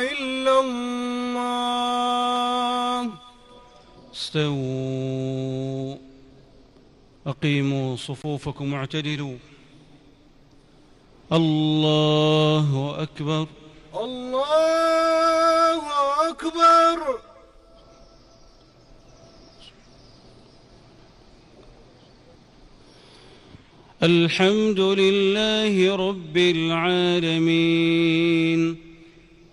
إلا الله. استووا. أقيموا صفوفكم واعتدلوا. الله أكبر. الله أكبر. الحمد لله رب العالمين.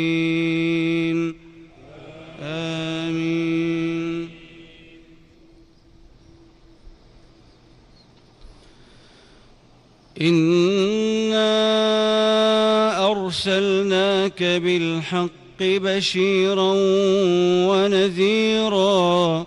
الضالين. آمين. إنا أرسلناك بالحق بشيرا ونذيرا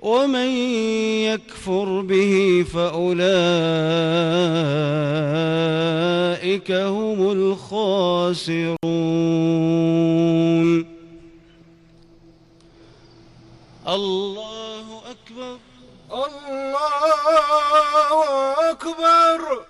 ومن يكفر به فأولئك هم الخاسرون. الله أكبر. الله أكبر.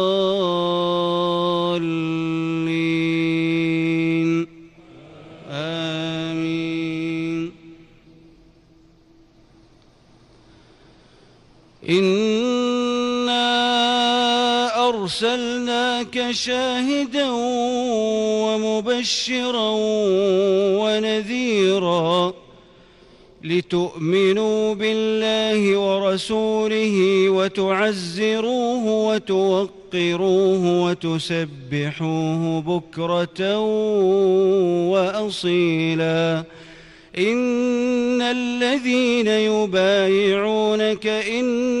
أرسلناك شاهدا ومبشرا ونذيرا لتؤمنوا بالله ورسوله وتعزروه وتوقروه توقروه وتسبحوه بكرة وأصيلا. إن الذين يبايعونك إنما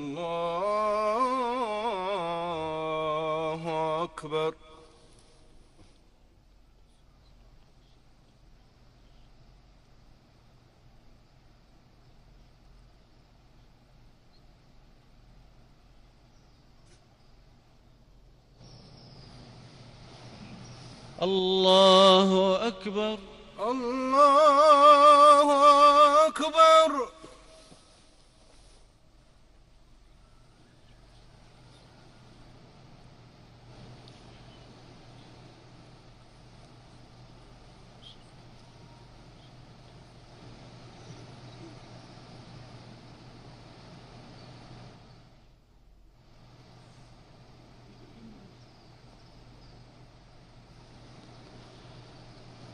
أكبر. الله أكبر. الله أكبر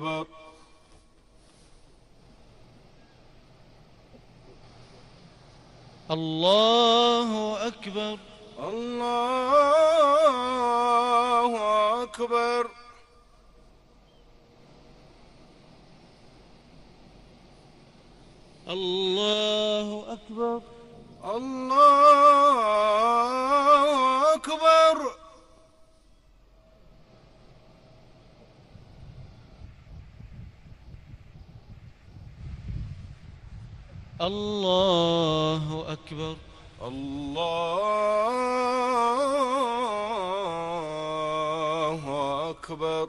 أكبر الله أكبر. الله الله أكبر. الله أكبر.